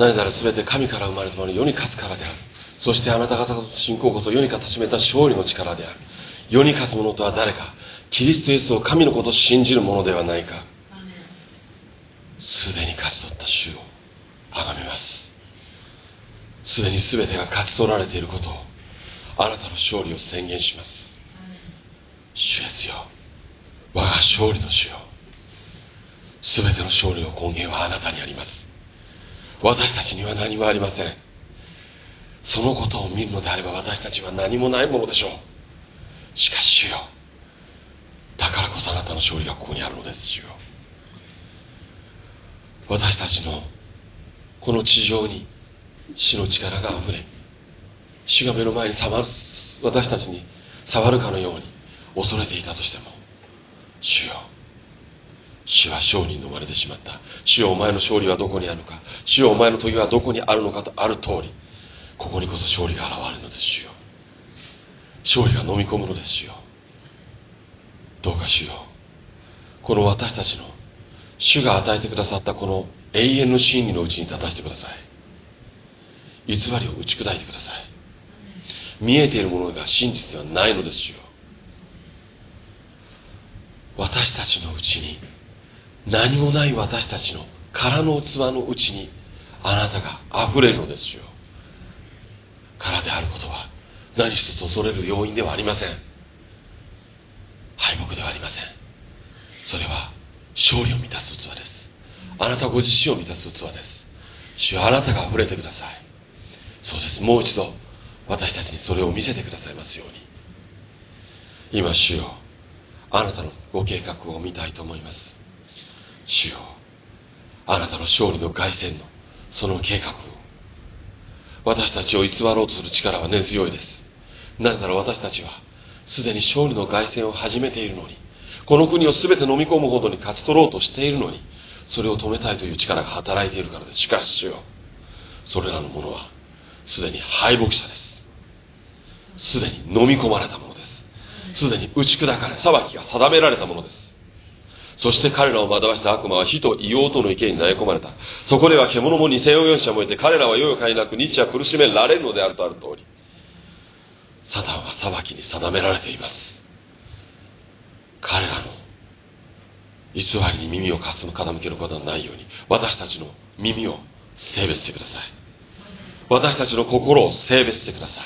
何なら全て神から生まれたもの世に勝つからである。そしてあなた方の信仰こそ世に勝たしめた勝利の力である。世に勝つ者とは誰か。キリストイエスを神のことを信じる者ではないか。すでに勝ち取った主を崇めます。すでに全てが勝ち取られていることをあなたの勝利を宣言します。主ですよ。我が勝利の主よ。全ての勝利の根源はあなたにあります。私たちには何もありません。そのことを見るのであれば私たちは何もないものでしょう。しかし主よだからこそあなたの勝利がここにあるのです主よ。私たちのこの地上に死の力があふれ主が目の前に触る私たちに触るかのように恐れていたとしても主よ主は勝利に飲まれてしまった。主よお前の勝利はどこにあるのか。主よお前の時はどこにあるのかとある通りここにこそ勝利が現れるのですよ。勝利が飲み込むのですよ。どうか主よ。うこの私たちの主が与えてくださったこの永遠の真理のうちに立たせてください。偽りを打ち砕いてください。見えているものが真実ではないのですよ。私たちのうちに何もない私たちの空の器のうちにあなたが溢れるのですよ。空であることは何一つ恐れる要因ではありません。敗北ではありません。それは勝利を満たす器です。あなたご自身を満たす器です。主はあなたが溢れてください。そうです。もう一度私たちにそれを見せてくださいますように。今主よあなたのご計画を見たいと思います。主よ。あなたの勝利の凱旋のその計画を。私たちを偽ろうとする力は根強いです。なぜなら私たちはすでに勝利の凱旋を始めているのにこの国を全て飲み込むほどに勝ち取ろうとしているのにそれを止めたいという力が働いているからです。しかし主よそれらのものはすでに敗北者です。すでに飲み込まれたものです。すでに打ち砕かれ裁きが定められたものです。そして彼らを惑わした悪魔は火と硫黄との池に投げ込まれた。そこでは獣も二千四者もいて彼らは世よかいなく日夜苦しめられるのであるとある通り。サタンは裁きに定められています。彼らの偽りに耳を傾けることはないように私たちの耳を性別してください。私たちの心を性別してください。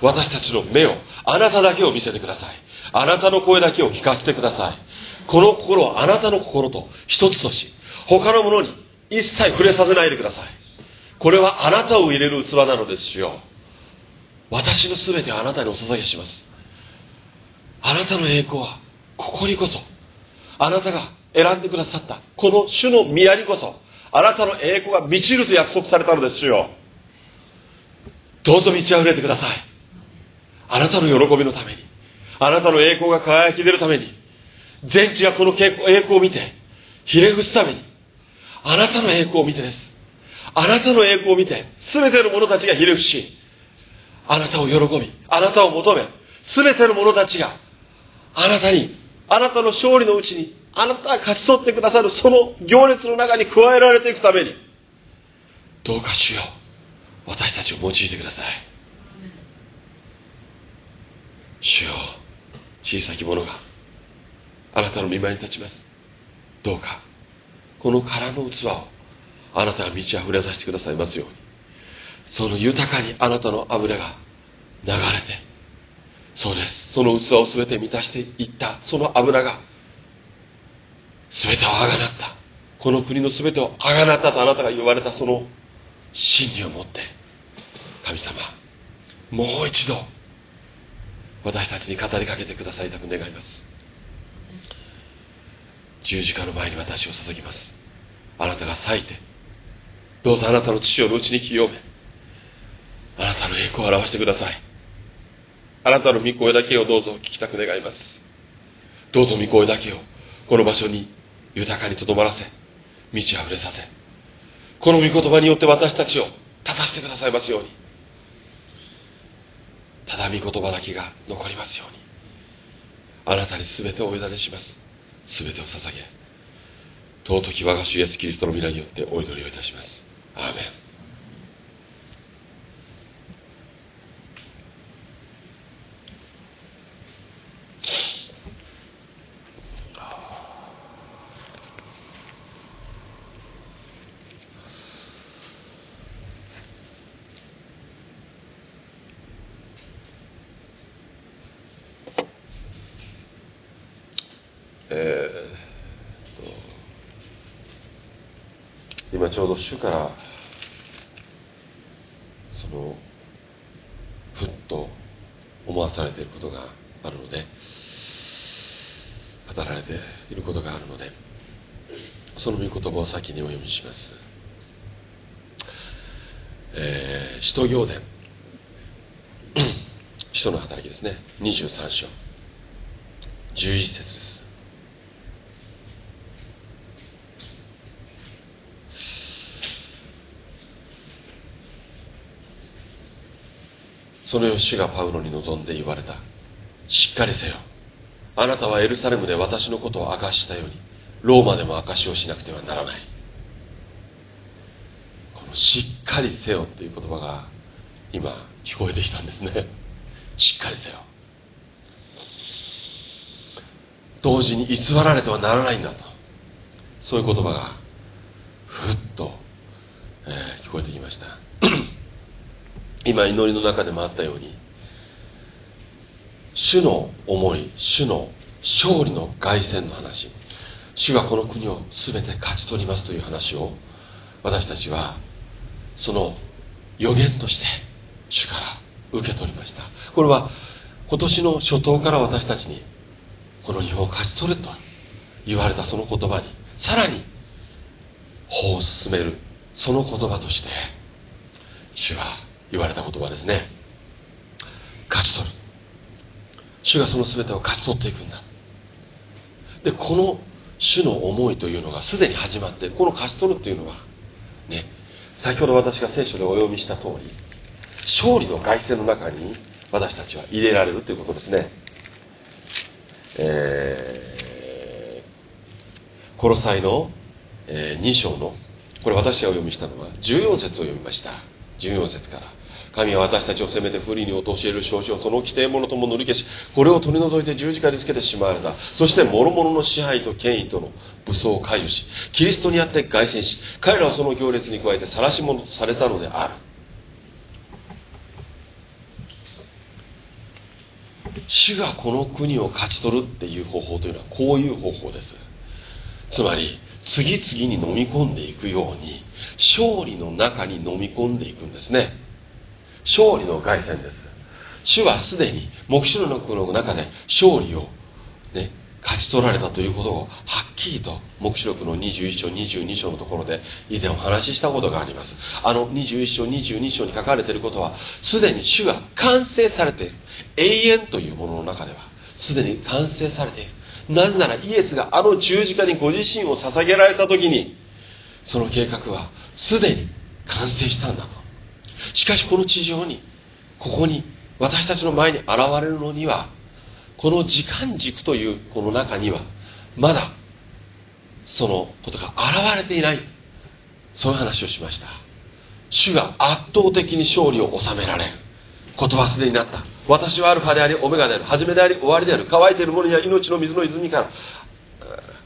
私たちの目をあなただけを見せてください。あなたの声だけを聞かせてください。この心をあなたの心と一つとし他のものに一切触れさせないでください。これはあなたを入れる器なのですよ。私の全てをあなたにお捧げします。あなたの栄光はここにこそあなたが選んでくださったこの主の宮にこそあなたの栄光が満ちると約束されたのですよ。どうぞ満ち溢れてください。あなたの喜びのためにあなたの栄光が輝き出るために全地がこの栄光を見てひれ伏すためにあなたの栄光を見てです。あなたの栄光を見て全ての者たちがひれ伏しあなたを喜びあなたを求め全ての者たちがあなたにあなたの勝利のうちにあなたが勝ち取ってくださるその行列の中に加えられていくためにどうか主よ私たちを用いてください。主よ小さき者があなたの見舞いに立ちます。どうかこの空の器をあなたが満ち溢れさせてくださいますように。その豊かにあなたの油が流れてそうです。その器を全て満たしていったその油が全てをあがなった。この国の全てをあがなったとあなたが言われたその真理を持って神様もう一度私たちに語りかけてくださいたく願います。十字架の前に私を注ぎます。あなたが裂いてどうぞあなたの父をのうちに清めあなたの栄光を表してください。あなたの御声だけをどうぞ聞きたく願います。どうぞ御声だけをこの場所に豊かにとどまらせ満ち溢れさせこの御言葉によって私たちを立たせてくださいますように。ただ御言葉だけが残りますようにあなたに全てをお委ねします。全てを捧げ尊き我が主イエスキリストの皆によってお祈りをいたします。アーメンえーと今ちょうど主からそのふっと思わされていることがあるので語られていることがあるのでその御言葉を先にお読みします、えー、使徒行伝。使徒の働きですね。23章。11節です。そのよ主がパウロに望んで言われた。しっかりせよ。あなたはエルサレムで私のことを明かしたようにローマでも証しをしなくてはならない。このしっかりせよっていう言葉が今聞こえてきたんですね。しっかりせよ。同時に偽られてはならないんだと。そういう言葉がふっと、えー、聞こえてきました。今祈りの中でもあったように主の思い主の勝利の凱旋の話主がこの国を全て勝ち取りますという話を私たちはその予言として主から受け取りました。これは今年の初頭から私たちにこの日本を勝ち取ると言われたその言葉にさらに歩を進めるその言葉として主は言われた言葉ですね。勝ち取る。主がその全てを勝ち取っていくんだ。でこの主の思いというのがすでに始まってこの勝ち取るっていうのはね先ほど私が聖書でお読みした通り勝利の凱旋の中に私たちは入れられるということですね。えー、コロサイの、え、2章のこれ私がお読みしたのは14節を読みました。14節から。神は私たちを責めて不利に陥れる証書をその規定者とも乗り消しこれを取り除いて十字架につけてしまわれた。そして諸々の支配と権威との武装を解除しキリストにあって凱旋し彼らはその行列に加えて晒し者とされたのである。主がこの国を勝ち取るっていう方法というのはこういう方法です。つまり次々に飲み込んでいくように勝利の中に飲み込んでいくんですね。勝利の凱旋です。主はすでに黙示録の中で勝利を、ね、勝ち取られたということをはっきりと黙示録の21章22章のところで以前お話ししたことがあります。あの21章22章に書かれていることはすでに主が完成されている。永遠というものの中ではすでに完成されている。なぜならイエスがあの十字架にご自身を捧げられた時にその計画はすでに完成したんだと。しかしこの地上にここに私たちの前に現れるのにはこの時間軸というこの中にはまだそのことが現れていない。そういう話をしました。主が圧倒的に勝利を収められる。ことはすでになった。私はアルファでありオメガである。初めであり終わりである。乾いているものには命の水の泉から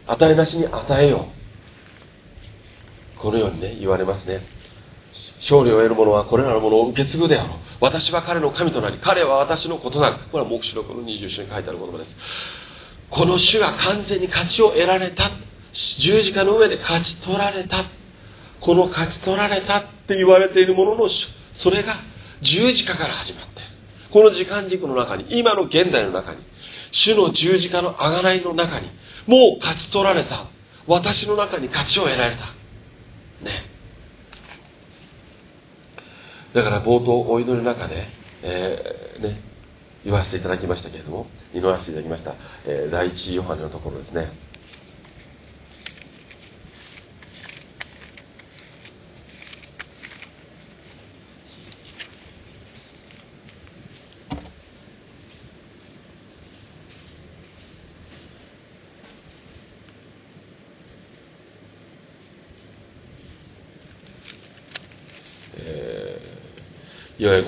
与えなしに与えよう。このようにね言われますね。勝利を得る者はこれらのものを受け継ぐであろう。私は彼の神となり彼は私のことなる。これは黙示録の20章に書いてある言葉です。この主が完全に勝ちを得られた。十字架の上で勝ち取られた。この勝ち取られたって言われているもののそれが十字架から始まってこの時間軸の中に今の現代の中に主の十字架の贖いの中にもう勝ち取られた。私の中に勝ちを得られた。ね。だから冒頭お祈りの中で、えー、ね、言わせていただきましたけれども祈らせていただきました、えー、第一ヨハネのところですね。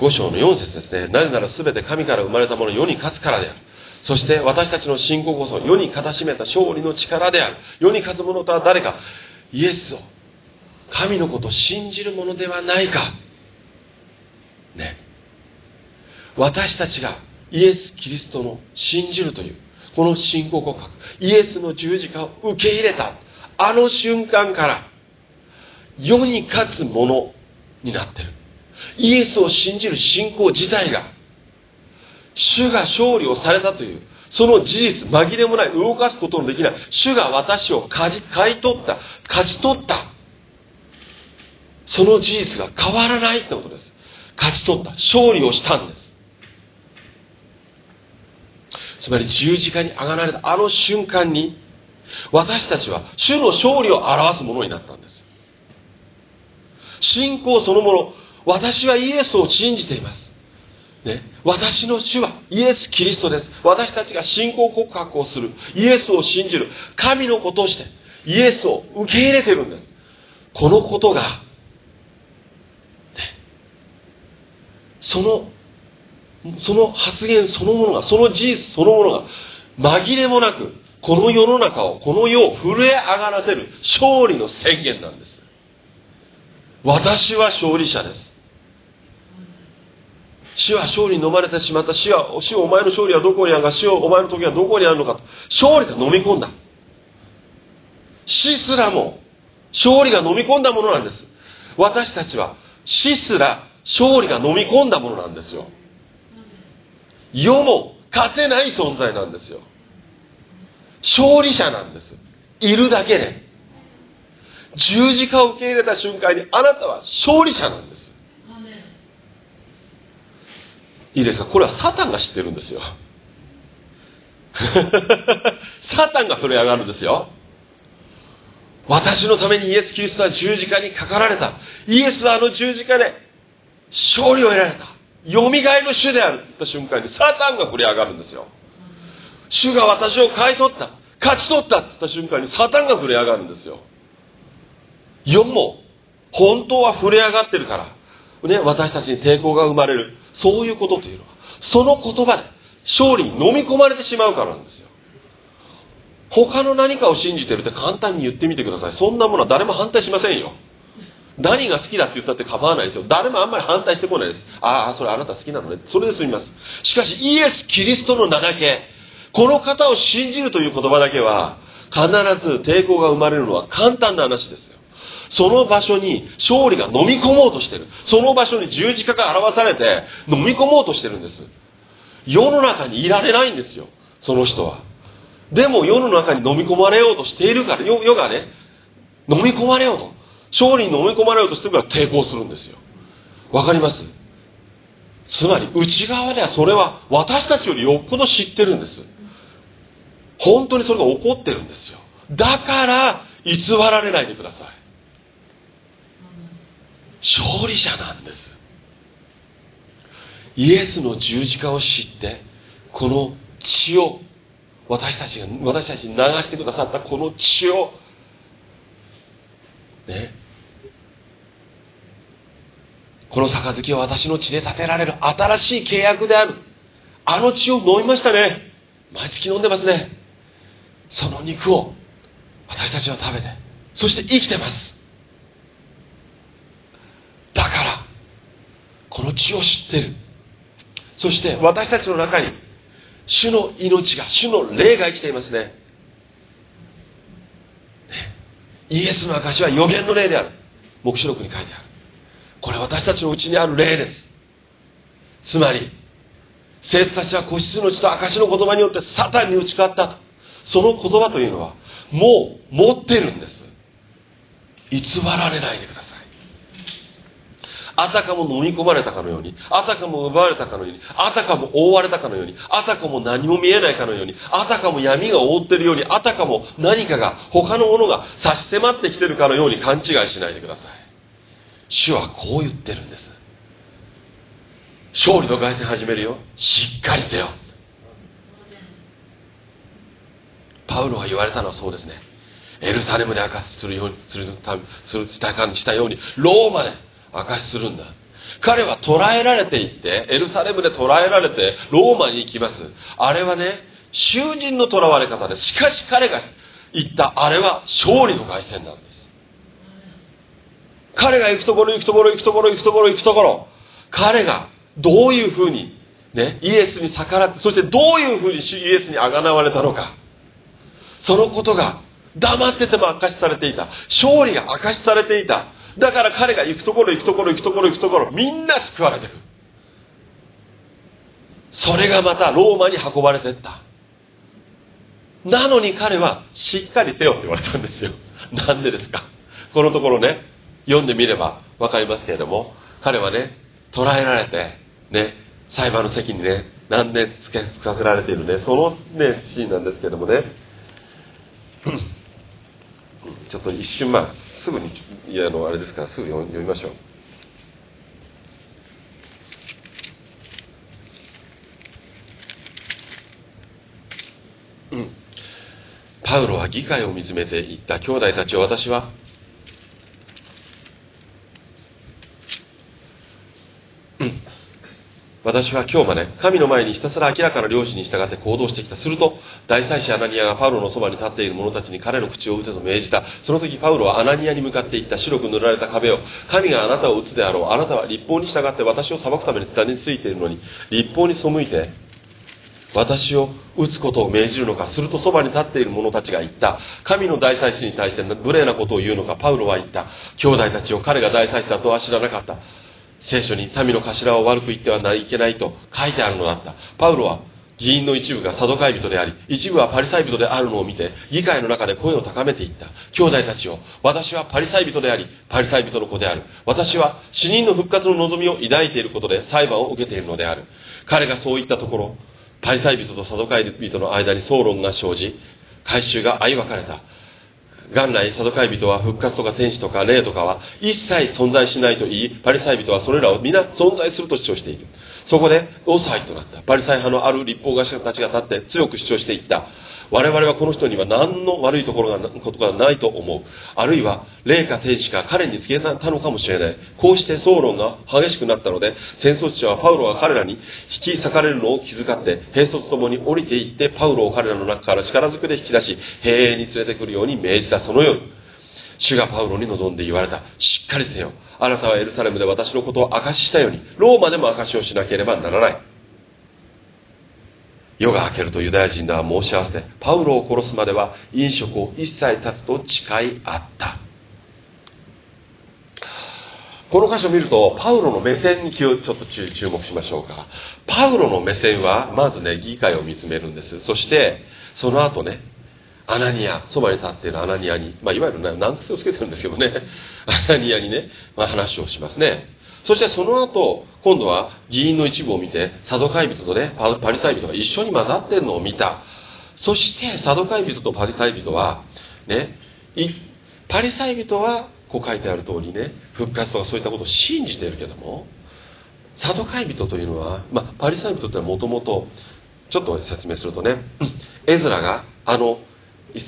5章の4節ですね。なぜなら全て神から生まれたもの世に勝つからである。そして私たちの信仰こそ世に勝たしめた勝利の力である。世に勝つ者とは誰か。イエスを。神のことを信じるものではないか。ね。私たちがイエス・キリストの信じるというこの信仰告白。イエスの十字架を受け入れた。あの瞬間から世に勝つものになってる。イエスを信じる信仰自体が主が勝利をされたというその事実紛れもない動かすことのできない主が私を買い取った勝ち取ったその事実が変わらないってことです。勝ち取った勝利をしたんです。つまり十字架に上がられたあの瞬間に私たちは主の勝利を表すものになったんです。信仰そのもの私はイエスを信じています、ね、私の主はイエス・キリストです。私たちが信仰告白をする。イエスを信じる。神のことしてイエスを受け入れてるんです。このことが、ね、そのその発言そのものがその事実そのものが紛れもなくこの世の中をこの世を震え上がらせる勝利の宣言なんです。私は勝利者です。死は勝利に飲まれてしまった。死は死お前の勝利はどこにあるか。死をお前の時はどこにあるのかと。勝利が飲み込んだ。死すらも勝利が飲み込んだものなんです。私たちは死すら勝利が飲み込んだものなんですよ。世も勝てない存在なんですよ。勝利者なんです。いるだけで。十字架を受け入れた瞬間にあなたは勝利者なんです。いいですか？これはサタンが知ってるんですよ。サタンが震え上がるんですよ。私のためにイエス・キリストは十字架にかかられた。イエスはあの十字架で勝利を得られた。よみがえの主である。って言った瞬間にサタンが震え上がるんですよ。主が私を買い取った。勝ち取った。って言った瞬間にサタンが震え上がるんですよ。世も本当は震え上がってるから、ね、私たちに抵抗が生まれる。そういうことというのはその言葉で勝利に飲み込まれてしまうからなんですよ。他の何かを信じてるって簡単に言ってみてください。そんなものは誰も反対しませんよ。何が好きだって言ったって構わないですよ。誰もあんまり反対してこないです。ああそれあなた好きなのね。それで済みます。しかしイエス・キリストの名だけこの方を信じるという言葉だけは必ず抵抗が生まれるのは簡単な話ですよ。その場所に勝利が飲み込もうとしてる。その場所に十字架が表されて飲み込もうとしてるんです。世の中にいられないんですよ。その人は。でも世の中に飲み込まれようとしているから世がね飲み込まれようと。勝利に飲み込まれようとしてるから抵抗するんですよ。わかります？つまり内側ではそれは私たちよりよっぽど知ってるんです。本当にそれが起こってるんですよ。だから偽られないでください。勝利者なんです。イエスの十字架を知ってこの血を私たちが私たちに流してくださったこの血をねこの杯は私の血で建てられる新しい契約である。あの血を飲みましたね。毎月飲んでますね。その肉を私たちは食べてそして生きてますだからこの血を知ってる。そして私たちの中に主の命が主の霊が生きていますね。イエスの証は予言の霊である。黙示録に書いてある。これは私たちのうちにある霊です。つまり生徒たちは個室の血と証の言葉によってサタンに打ち勝ったと。その言葉というのはもう持ってるんです。偽られないでくださいあたかも飲み込まれたかのようにあたかも奪われたかのようにあたかも覆われたかのようにあたかも何も見えないかのようにあたかも闇が覆ってるようにあたかも何かが他のものが差し迫ってきてるかのように勘違いしないでください。主はこう言ってるんです。勝利の凱旋始めるよ。しっかりせよ。パウロが言われたのはそうですね。エルサレムで証しするようにするするしたようにローマで証しするんだ。彼は捕らえられていってエルサレムで捕らえられてローマに行きます。あれはね囚人の囚われ方でしかし彼が言ったあれは勝利の凱旋なんです。彼が行くところ行くところ行くところ行くところ行くところ彼がどういうふうにね、イエスに逆らってそしてどういうふうにイエスにあがなわれたのか。そのことが黙ってても明かしされていた。勝利が明かしされていた。だから彼が行くところ行くところ行くところ行くところみんな救われていく。それがまたローマに運ばれていった。なのに彼はしっかりせよって言われたんですよ。なんでですか？このところね読んでみれば分かりますけれども彼はね捕らえられてね裁判の席にね何年つけさせられているねそのねシーンなんですけどもね。ちょっと一瞬まあすぐにいやあのあれですからすぐ読みましょう。うん。パウロは議会を見つめていった兄弟たちを私は私は今日まで神の前にひたすら明らかな領事に従って行動してきた。すると、大祭司アナニアがパウロのそばに立っている者たちに彼の口を打てと命じた。その時パウロはアナニアに向かっていった白く塗られた壁を、神があなたを打つであろう。あなたは立法に従って私を裁くために下についているのに、立法に背いて、私を打つことを命じるのか、するとそばに立っている者たちが言った。神の大祭司に対して無礼なことを言うのか、パウロは言った。兄弟たちを彼が大祭司だとは知らなかった。聖書に民の頭を悪く言ってはいけないと書いてあるのだった。パウロは議員の一部がサドカイ人であり、一部はパリサイ人であるのを見て、議会の中で声を高めていった。兄弟たちを、私はパリサイ人であり、パリサイ人の子である。私は死人の復活の望みを抱いていることで裁判を受けているのである。彼がそう言ったところ、パリサイ人とサドカイ人の間に総論が生じ、回収が相分かれた。元来サドカイ人は復活とか天使とか霊とかは一切存在しないと言いパリサイ人はそれらを皆存在すると主張している。そこで大騒ぎとなったパリサイ派のある立法学者たちが立って強く主張していった。我々はこの人には何の悪いところがことがないと思う。あるいは霊か天使か彼につけたのかもしれない。こうして総論が激しくなったので戦争地はパウロが彼らに引き裂かれるのを気遣って兵卒ともに降りていってパウロを彼らの中から力ずくで引き出し兵営に連れてくるように命じたその夜。主がパウロに望んで言われた。しっかりせよ。あなたはエルサレムで私のことを証ししたように。ローマでも証しをしなければならない。夜が明けるとユダヤ人らは申し合わせてパウロを殺すまでは飲食を一切断つと誓いあった。この箇所を見るとパウロの目線にちょっと注目しましょうか。パウロの目線はまずね議会を見つめるんです。そしてその後ねアナニアそばに立っているアナニアに、まあ、いわゆる難癖をつけてるんですけどね アナニアにね、まあ、話をしますねそしてその後、今度は議員の一部を見て、サドカイ人とね、パリサイ人が一緒に混ざってるのを見た。そして、サドカイ人とパリサイ人は、ね、パリサイ人は、こう書いてある通りね、復活とかそういったことを信じているけども、サドカイ人というのは、まあ、パリサイ人ってのはもともと、ちょっと説明するとね、エズラが、あの、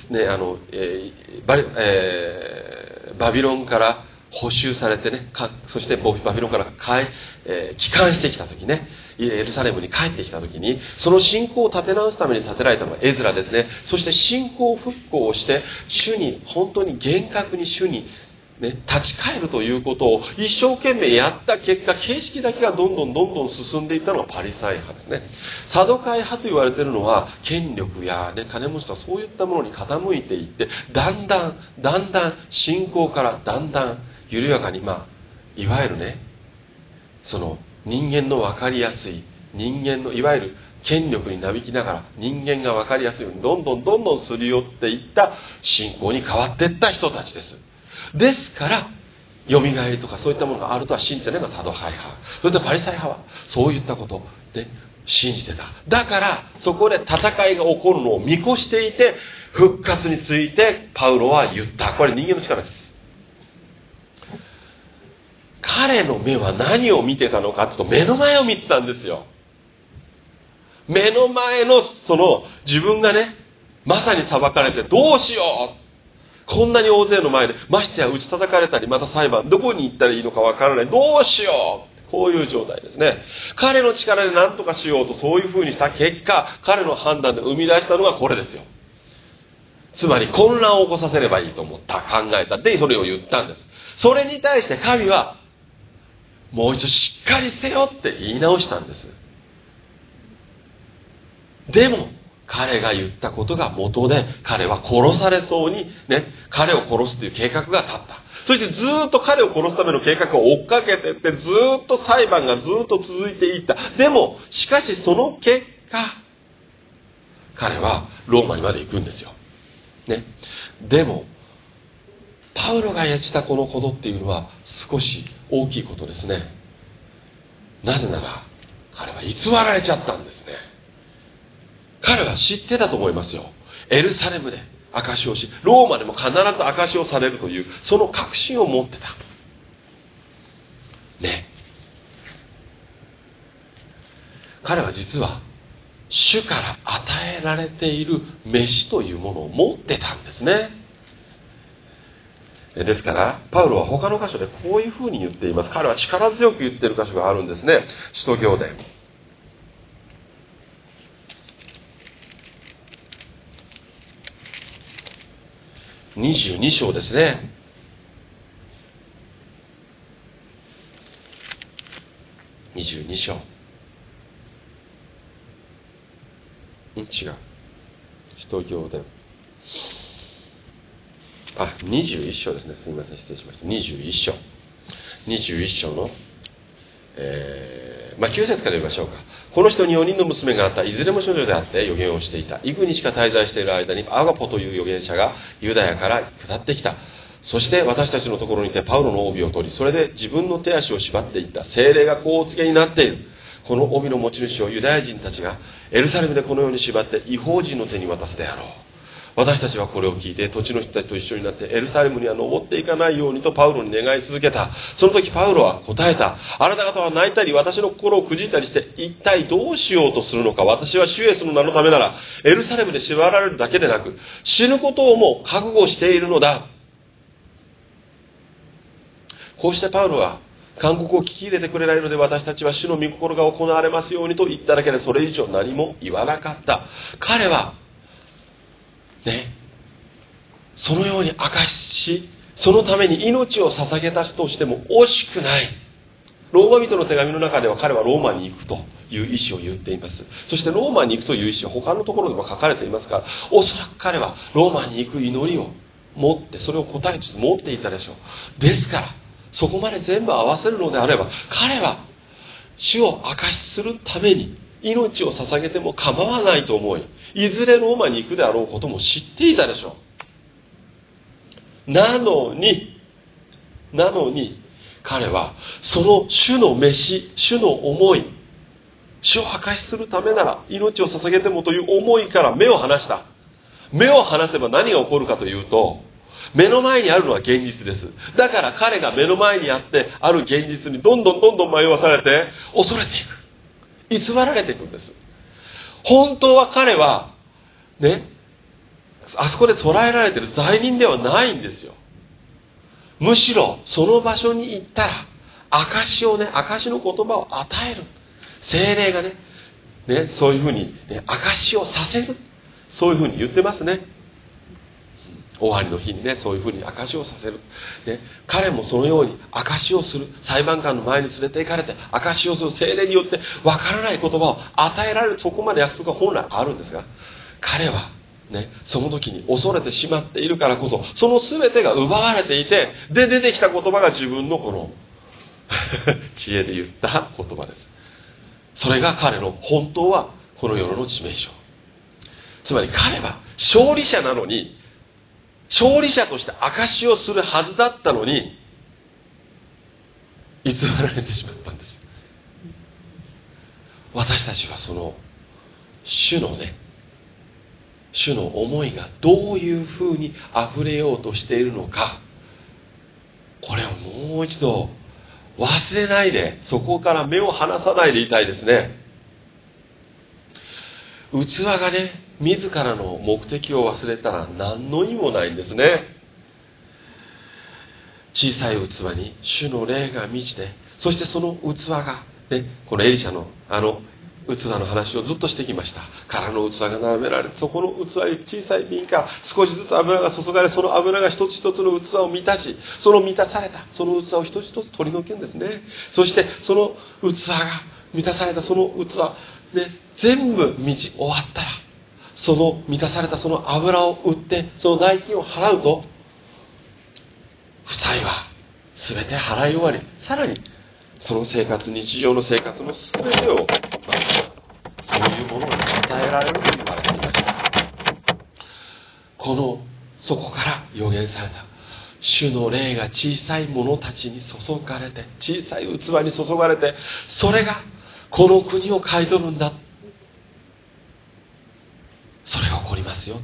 ね、あの、えーバえー、バビロンから補修されてねそしてバビロンから帰、えー、帰還してきた時ねエルサレムに帰ってきた時にその信仰を立て直すために建てられたのはエズラですね。そして信仰復興をして主に本当に厳格に主にね、立ち返るということを一生懸命やった結果形式だけがどんどんどんどん進んでいったのがパリサイ派ですね。サドカイ派と言われているのは権力や、ね、金持ちとかそういったものに傾いていってだんだんだんだん信仰からだんだん緩やかにまあいわゆるねその人間の分かりやすい人間のいわゆる権力になびきながら人間が分かりやすいようにどんどんどんどんすり寄っていった信仰に変わっていった人たちです。ですからよみがえりとかそういったものがあるとは信じてないのがサドハイ派。それとパリサイ派はそういったことで信じてた。だからそこで戦いが起こるのを見越していて復活についてパウロは言った。これ人間の力です。彼の目は何を見てたのかっていうと目の前を見てたんですよ。目の前のその自分がねまさに裁かれてどうしようこんなに大勢の前でましてや打ち叩かれたりまた裁判どこに行ったらいいのかわからないどうしようこういう状態ですね。彼の力で何とかしようとそういう風にした結果、彼の判断で生み出したのがこれですよ。つまり混乱を起こさせればいいと思った、考えた。で、それを言ったんです。それに対して神は、もう一度しっかりせよって言い直したんです。でも、彼が言ったことが元で、彼は殺されそうに、ね、彼を殺すという計画が立った。そしてずっと彼を殺すための計画を追っかけてって、ずっと裁判がずっと続いていった。でも、しかしその結果、彼はローマにまで行くんですよ。ね。でも、パウロがやったこのことっていうのは少し大きいことですね。なぜなら、彼は偽られちゃったんです。彼は知ってたと思いますよ。エルサレムで証しをし、ローマでも必ず証しをされるという、その確信を持ってた。ね。彼は実は、主から与えられている飯というものを持ってたんですね。ですから、パウロは他の箇所でこういうふうに言っています。彼は力強く言っている箇所があるんですね。使徒行伝。22章ですね。22章。ん？違う。使徒行伝。あ、21章ですね。すみません。失礼しました。21章。21章の、えー、まあ、9節から読みましょうか。この人に4人の娘があった。いずれも少女であって予言をしていた。幾にしか滞在している間に、アガポという預言者がユダヤから下ってきた。そして私たちのところにてパウロの帯を取り、それで自分の手足を縛っていった。精霊がこうお告げになっている。この帯の持ち主をユダヤ人たちがエルサレムでこのように縛って違法人の手に渡すであろう。私たちはこれを聞いて土地の人たちと一緒になってエルサレムには登っていかないようにとパウロに願い続けた。その時パウロは答えた。あなた方は泣いたり私の心をくじいたりして一体どうしようとするのか。私は主イエスの名のためならエルサレムで縛られるだけでなく死ぬことをも覚悟しているのだ。こうしてパウロは勧告を聞き入れてくれないので私たちは主の御心が行われますようにと言っただけでそれ以上何も言わなかった。彼はね、そのように明かし、そのために命を捧げたとしても惜しくない。ローマ人の手紙の中では彼はローマに行くという意思を言っています。そしてローマに行くという意思は他のところでも書かれていますから、おそらく彼はローマに行く祈りを持って、それを答えとして持っていたでしょう。ですから、そこまで全部合わせるのであれば、彼は主を証しするために命を捧げても構わないと思い、いずれローマに行くであろうことも知っていたでしょう。なのに、なのに、彼は、その主の飯、主の思い、主を破壊するためなら命を捧げてもという思いから目を離した。目を離せば何が起こるかというと、目の前にあるのは現実です。だから彼が目の前にあってある現実にどんどんどんどん迷わされて恐れていく。偽られていくんです。本当は彼は、ね、あそこで捉えられてる罪人ではないんですよ。むしろ、その場所に行ったら、証をね、証の言葉を与える。精霊がね、ね、そういうふうに、ね、証をさせる。そういうふうに言ってますね。終わりの日にね、そういうふうに証しをさせる。ね、彼もそのように証しをする。裁判官の前に連れて行かれて、証しをする精霊によって、わからない言葉を与えられる、そこまで約束が本来あるんですが、彼は、ね、その時に恐れてしまっているからこそ、その全てが奪われていて、で、出てきた言葉が自分のこの 知恵で言った言葉です。それが彼の本当はこの世の致命傷。つまり彼は勝利者なのに勝利者として証しをするはずだったのに偽られてしまったんです私たちはその主のね主の思いがどういうふうに溢れようとしているのかこれをもう一度忘れないでそこから目を離さないでいたいですね。器がね自らの目的を忘れたら何の意味もないんですね。小さい器に主の霊が満ちてそしてその器が、ね、このエリシャのあの器の話をずっとしてきました。空の器が並べられてそこの器に小さい瓶から少しずつ油が注がれその油が一つ一つの器を満たしその満たされたその器を一つ一つ取り除けんですね。そしてその器が満たされたその器、ね、全部満ち終わったらその満たされたその油を売ってその代金を払うと負債は全て払い終わり。さらにその生活日常の生活の全てを、まあ、そういうものが与えられると言われていましたこのそこから予言された。主の霊が小さい者たちに注がれて小さい器に注がれてそれがこの国を買い取るんだ。それが起こりますよ。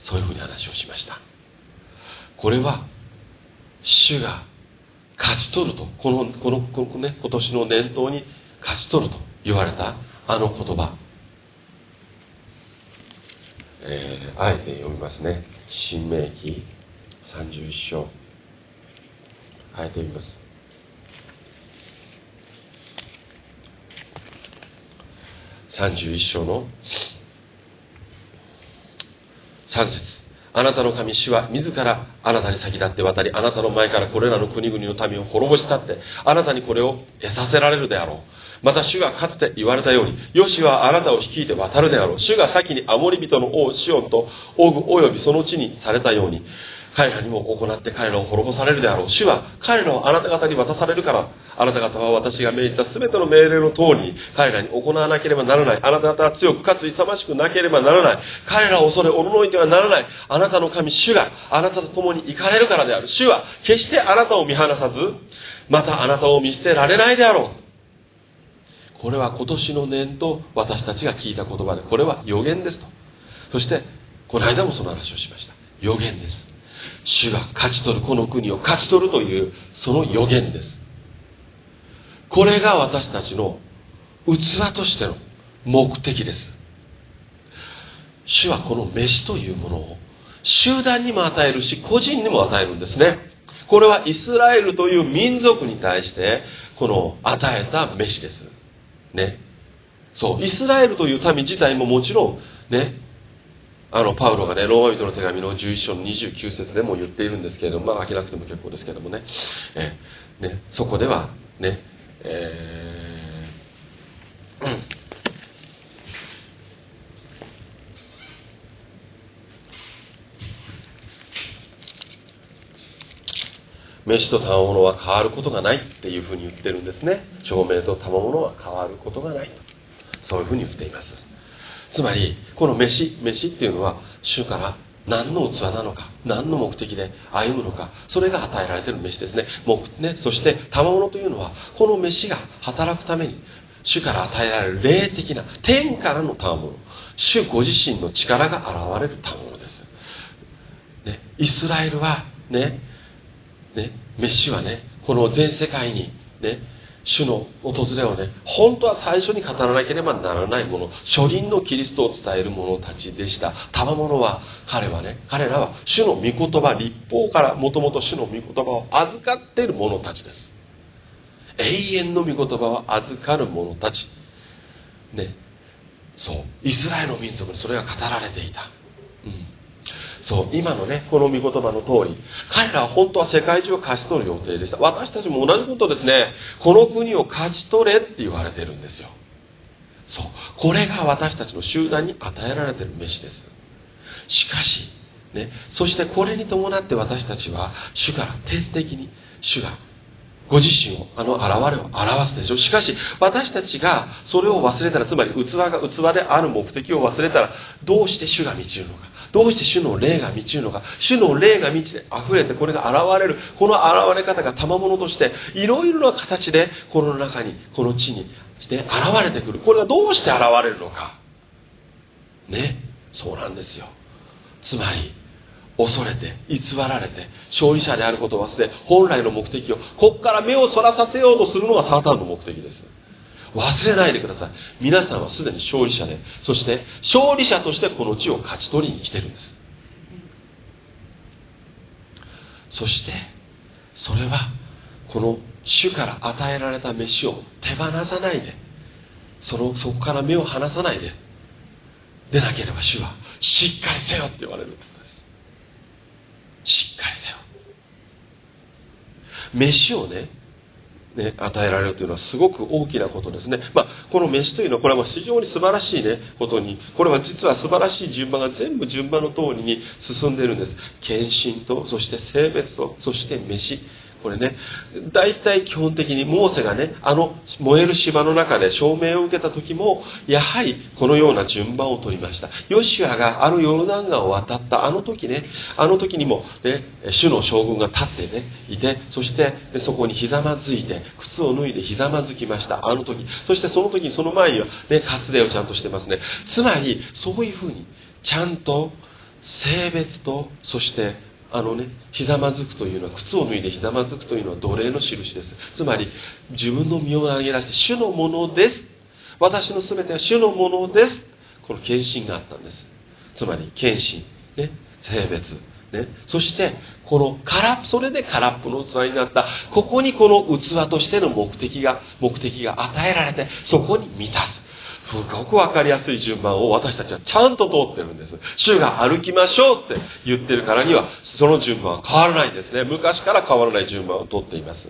そういうふうに話をしました。これは主が勝ち取ると。このこのこの、ね、今年の念頭に勝ち取ると言われたあの言葉、えー、あえて読みますね。新明記31章。あえて読みます。31章の3節あなたの神主は自らあなたに先立って渡り、あなたの前からこれらの国々の民を滅ぼしたって、あなたにこれを出させられるであろう。また主がかつて言われたように、ヨシはあなたを率いて渡るであろう。主が先にアモリ人の王シオンとオグ及びその地にされたように、彼らにも行って彼らを滅ぼされるであろう。主は彼らをあなた方に渡されるから、あなた方は私が命じた全ての命令の通りに彼らに行わなければならない。あなた方は強くかつ勇ましくなければならない。彼らを恐れおののいてはならない。あなたの神、主があなたと共に行かれるからである。主は決してあなたを見放さず、またあなたを見捨てられないであろう。これは今年の年と私たちが聞いた言葉で、これは予言ですと。そして、この間もその話をしました。予言です。主が勝ち取るこの国を勝ち取るというその予言です。これが私たちの器としての目的です。主はこの飯というものを集団にも与えるし個人にも与えるんですね。これはイスラエルという民族に対してこの与えた飯です。ね。そうイスラエルという民自体ももちろんねあのパウロがねローマ人の手紙の11章の29節でも言っているんですけれどもまあ開けなくても結構ですけれどもね。えねそこではねえー、うん。飯と賜物は変わることがないっていうふうに言ってるんですね。照明と賜物は変わることがないと。そういうふうに言っています。つまりこの飯飯っていうのは主から何の器なのか何の目的で歩むのかそれが与えられている飯ですね。ねそして賜物というのはこの飯が働くために主から与えられる霊的な天からの賜物。主ご自身の力が現れる賜物です、ね、イスラエルはねね飯はねこの全世界にね主の訪れをね本当は最初に語らなければならないもの初輪のキリストを伝える者たちでした。賜物は彼はね彼らは主の御言葉立法からもともと主の御言葉を預かっている者たちです。永遠の御言葉を預かる者たち。ね。そう。イスラエルの民族にそれが語られていた、うん。そう。今のねこの御言葉の通り彼らは本当は世界中を勝ち取る予定でした。私たちも同じことですね。この国を勝ち取れって言われてるんですよ。そう。これが私たちの集団に与えられてる飯です。しかしねそしてこれに伴って私たちは主から天的に主がご自身をあの現れを表すでしょ。うしかし私たちがそれを忘れたらつまり器が器である目的を忘れたらどうして主が満ちるのか。どうして主の霊が満ちるのか？主の霊が満ちて溢れてこれが現れる。この現れ方が賜物としていろいろな形でこの中にこの地にして現れてくる。これがどうして現れるのか？ね？そうなんですよ。つまり恐れて偽られて勝利者であることを忘れ本来の目的をここから目をそらさせようとするのがサタンの目的です。忘れないでください。皆さんはすでに勝利者でそして勝利者としてこの地を勝ち取りに来てるんです。そしてそれはこの主から与えられた飯を手放さないでそのそこから目を離さないででなければ主はしっかりせよって言われるんです。しっかりせよ。飯をねね、与えられるというのはすごく大きなことですね。まあ、この飯というのはこれは非常に素晴らしいね、ことに、これは実は素晴らしい順番が全部順番の通りに進んでいるんです。献身と、そして性別と、そして飯。これね、大体基本的にモーセがね、あの燃える芝の中で証明を受けた時も、やはりこのような順番を取りました。ヨシュアがあのヨルダン川を渡ったあの時ね、あの時にもね、主の将軍が立ってね、いて、そしてそこにひざまずいて、靴を脱いでひざまずきました。あの時。そしてその時にその前にはね、割礼をちゃんとしてますね。つまり、そういうふうに、ちゃんと性別と、そしてあのね、ひざまずくというのは、靴を脱いでひざまずくというのは奴隷の印です。つまり、自分の身を投げ出して、主のものです。私の全ては主のものです。この献身があったんです。つまり、献身、ね、性別、ね、そして、この空、それで空っぽの器になった、ここにこの器としての目的が、目的が与えられて、そこに満たす。すごくわかりやすい順番を私たちはちゃんと通ってるんです。主が歩きましょうって言ってるからには、その順番は変わらないんですね。昔から変わらない順番を通っています。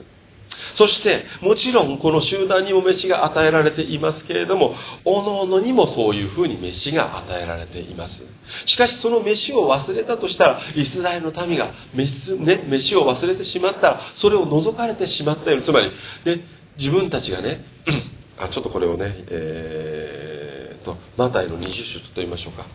そして、もちろんこの集団にも飯が与えられていますけれども、おのおのにもそういうふうに飯が与えられています。しかしその飯を忘れたとしたら、イスラエルの民が飯,、ね、飯を忘れてしまったら、それを除かれてしまったように、つまり、ね、自分たちがね、あちょっとこれをね、えー、とマタイの20章と言いましょうか。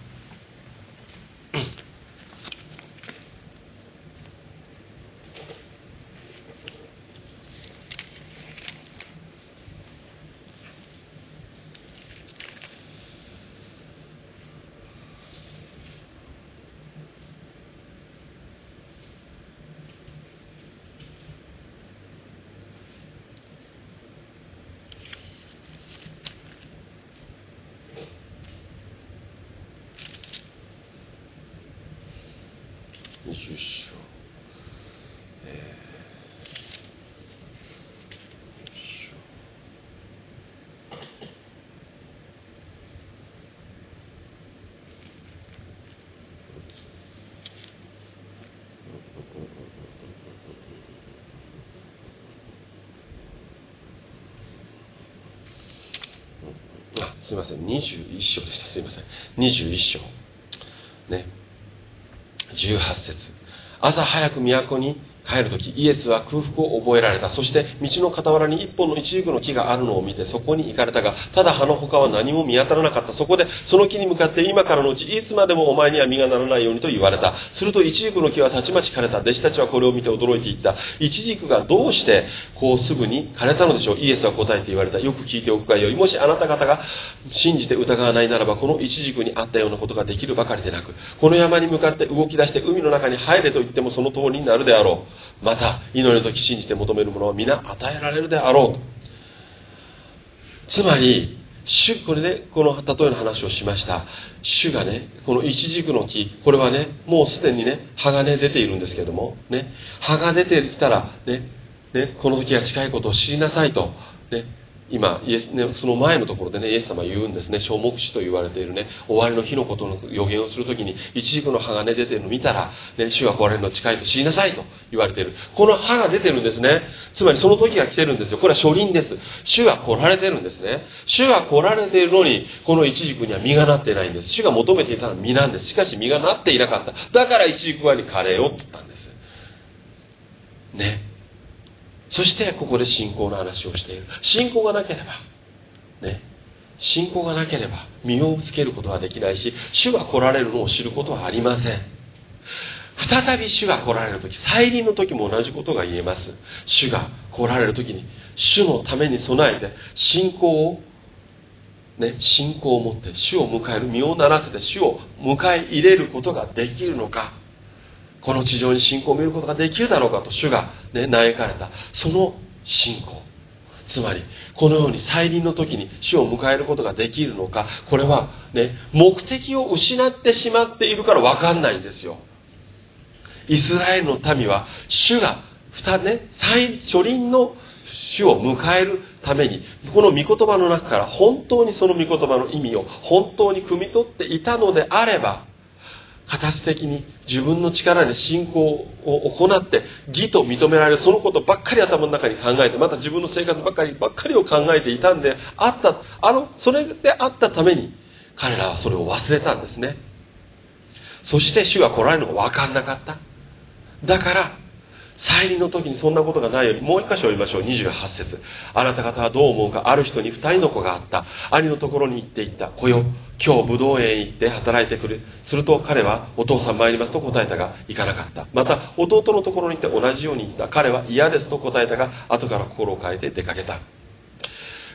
しよしょ、えー、あすいません。21章でした。すいません。21章。18節朝早く都に帰るとき、イエスは空腹を覚えられた。そして、道の傍らに一本の一軸の木があるのを見て、そこに行かれたが、ただ葉の他は何も見当たらなかった。そこで、その木に向かって、今からのうち、いつまでもお前には実がならないようにと言われた。すると、一軸の木はたちまち枯れた。弟子たちはこれを見て驚いていった。一軸がどうして、こうすぐに枯れたのでしょう。イエスは答えて言われた。よく聞いておくがよい。もしあなた方が信じて疑わないならば、この一軸にあったようなことができるばかりでなく、この山に向かって動き出して海の中に入れと言ってもその通りになるであろう。また、祈りの時信じて求めるものは皆与えられるであろうつまり主これねこの例えの話をしました主がねこの一軸の木これはねもうすでにね葉がね出ているんですけどもね葉が出てきたらねねこの時が近いことを知りなさいとね今イエス、ね、その前のところでねイエス様は言うんですね。小目視と言われているね。終わりの日のことの予言をするときに一軸の葉がね出てるのを見たら、ね、主が来られるの近いと知りなさいと言われている。この葉が出てるんですね。つまりその時が来てるんですよ。これは初輪です。主が来られてるんですね。主が来られているのにこの一軸には実がなっていないんです。主が求めていたのは実なんです。しかし実がなっていなかった。だから一軸はに枯れよって言ったんです。ね。そしてここで信仰の話をしている。信仰がなければね信仰がなければ身をつけることはできないし主が来られるのを知ることはありません。再び主が来られる時再臨の時も同じことが言えます。主が来られる時に主のために備えて信仰をね、信仰を持って主を迎える身をならせて主を迎え入れることができるのか。この地上に信仰を見ることができるだろうかと主が、ね、嘆かれた。その信仰。つまりこのように再臨の時に主を迎えることができるのか。これは、ね、目的を失ってしまっているから分かんないんですよ。イスラエルの民は主が2ね、再初輪の主を迎えるためにこの御言葉の中から本当にその御言葉の意味を本当に汲み取っていたのであれば形的に自分の力で信仰を行って義と認められるそのことばっかり頭の中に考えてまた自分の生活ばっかりばっかりを考えていたんであったあのそれであったために彼らはそれを忘れたんですね。そして主が来られるのが分かんなかった。だから再臨の時にそんなことがないようにもう一箇所読みましょう。28節。あなた方はどう思うか。ある人に二人の子があった。兄のところに行って行った。子よ今日武道園へ行って働いてくるすると彼はお父さん参ります。と答えたが行かなかった。また弟のところに行って同じように行った。彼は嫌です。と答えたが後から心を変えて出かけた。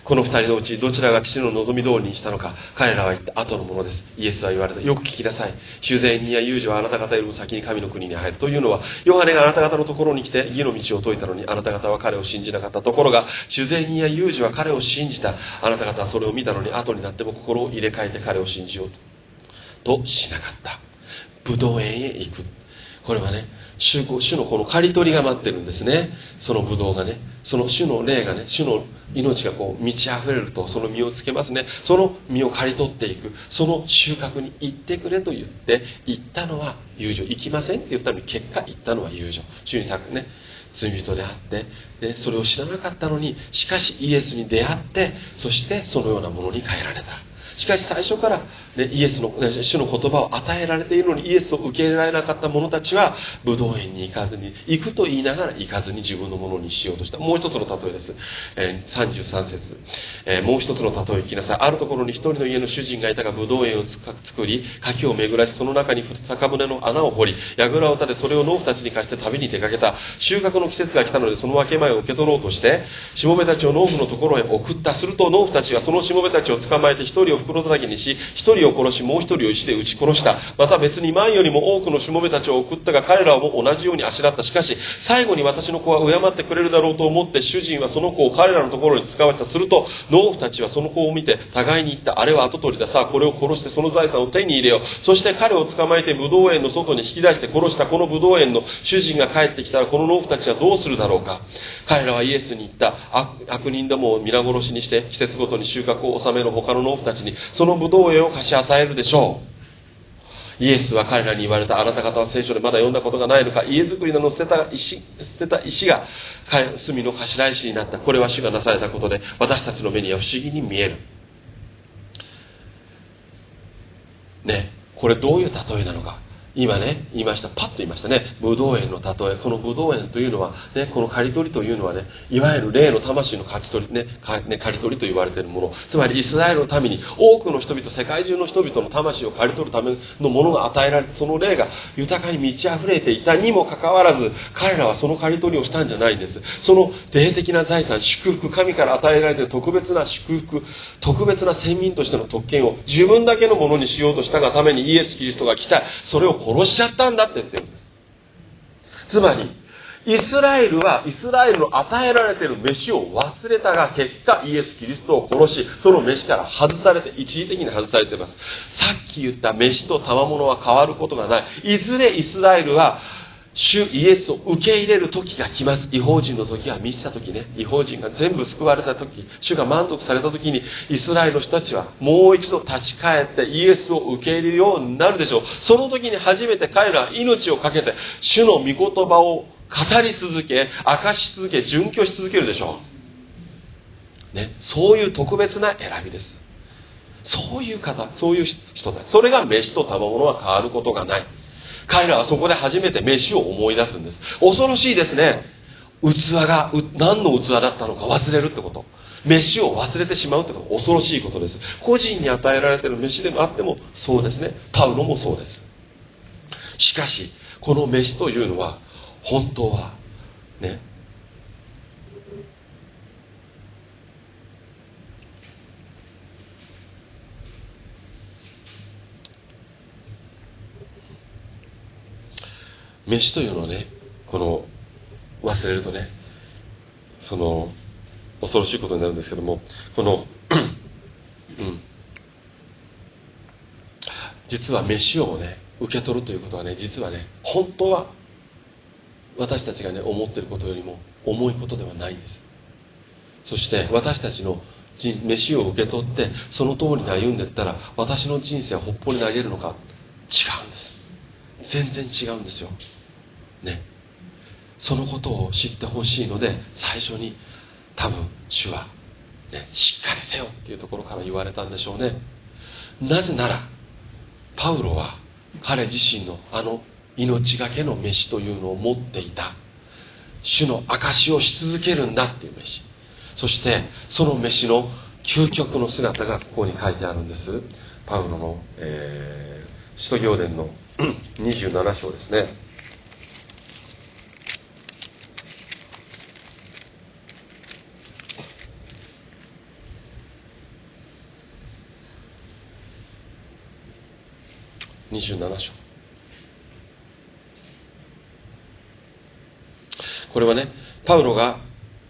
この二人のうちどちらが父の望み通りにしたのか彼らは言った後のものです。イエスは言われた。よく聞きなさい。修善人や遊女はあなた方よりも先に神の国に入る。というのはヨハネがあなた方のところに来て義の道を説いたのにあなた方は彼を信じなかったところが修善人や遊女は彼を信じた。あなた方はそれを見たのに後になっても心を入れ替えて彼を信じようと。としなかった。武道園へ行く。これはね主主のこの刈り取りが待ってるんですね。そのブドウがね。その主の霊がね主の命がこう満ち溢れるとその実をつけますね。その実を刈り取っていく。その収穫に行ってくれと言って行ったのは友情行きませんって言ったのに結果行ったのは友情主にくね罪人であってでそれを知らなかったのにしかしイエスに出会ってそしてそのようなものに変えられた。しかし最初から、ね、イエスの、主の言葉を与えられているのにイエスを受け入れられなかった者たちは、武道園に行かずに、行くと言いながら行かずに自分のものにしようとした。もう一つの例えです。えー、33節、えー、もう一つの例え聞きなさい。あるところに一人の家の主人がいたが武道園を作り、柿を巡らし、その中に酒舟の穴を掘り、櫓を立て、それを農夫たちに貸して旅に出かけた。収穫の季節が来たので、その分け前を受け取ろうとして、しもべたちを農夫のところへ送った。すると農夫たちはそのしもべたちを捕まえて一人を袋叩きにし、一人を殺し、もう一人を石で撃ち殺した。また別に前よりも多くのしもべたちを送ったが、彼らも同じようにあしらった。しかし、最後に私の子は敬ってくれるだろうと思って、主人はその子を彼らのところに使わせた。すると、農夫たちはその子を見て、互いに言った。あれは跡取りだ。さあ、これを殺してその財産を手に入れよう。そして彼を捕まえて武道園の外に引き出して殺したこの武道園の主人が帰ってきたら、この農夫たちはどうするだろうか。彼らはイエスに言った。悪人どもを皆殺しにして、季節ごとに収穫を納める他の農夫たちに、その武道園を貸し与えるでしょう。イエスは彼らに言われた。あなた方は聖書でまだ読んだことがないのか。家づくりの捨てた石、捨てた石が隅の頭石になった。これは主がなされたことで、私たちの目には不思議に見える。ね、これどういう例えなのか。今ね、言いました。パッと言いましたね。武道園の例え。この武道園というのは、ね、この刈り取りというのはね、いわゆる霊の魂の刈り取り、ね、ね刈り取りと言われているもの。つまりイスラエルのために多くの人々、世界中の人々の魂を刈り取るためのものが与えられて、その霊が豊かに満ち溢れていたにもかかわらず、彼らはその刈り取りをしたんじゃないんです。その霊的な財産、祝福、神から与えられている特別な祝福、特別な先民としての特権を自分だけのものにしようとしたがためにイエス・キリストが来た。それを殺しちゃったんだって言ってるんです。つまりイスラエルはイスラエルの与えられている飯を忘れたが結果イエス・キリストを殺しその飯から外されて一時的に外されています。さっき言った飯と賜物は変わることがない。いずれイスラエルは主イエスを受け入れる時が来ます。違法人の時が満ちた時ね、違法人が全部救われた時、主が満足された時に、イスラエルの人たちはもう一度立ち返ってイエスを受け入れるようになるでしょう。その時に初めて彼らは命を懸けて、主の御言葉を語り続け、明かし続け、準拠し続けるでしょう。ね、そういう特別な選びです。そういう方、そういう人たち。それが飯と賜物は変わることがない。彼らはそこで初めて飯を思い出すんです。恐ろしいですね。器が何の器だったのか忘れるってこと。飯を忘れてしまうってこと。は恐ろしいことです。個人に与えられている飯でもあってもそうですね。パウロもそうです。しかしこの飯というのは本当はね飯というのをねこの忘れるとねその恐ろしいことになるんですけどもこの うん。実は飯をね受け取るということはね実はね本当は私たちがね思っていることよりも重いことではないんです。そして私たちの飯を受け取ってその通りに歩んでいったら私の人生はほっぽり投げるのか違うんです。全然違うんですよ。ね。そのことを知ってほしいので最初に多分主は、ね、しっかりせよっていうところから言われたんでしょうね。なぜならパウロは彼自身のあの命がけの飯というのを持っていた。主の証しをし続けるんだっていう飯。そしてその飯の究極の姿がここに書いてあるんです。パウロの、えー、使徒行伝の27章ですね。27章。これはねパウロが、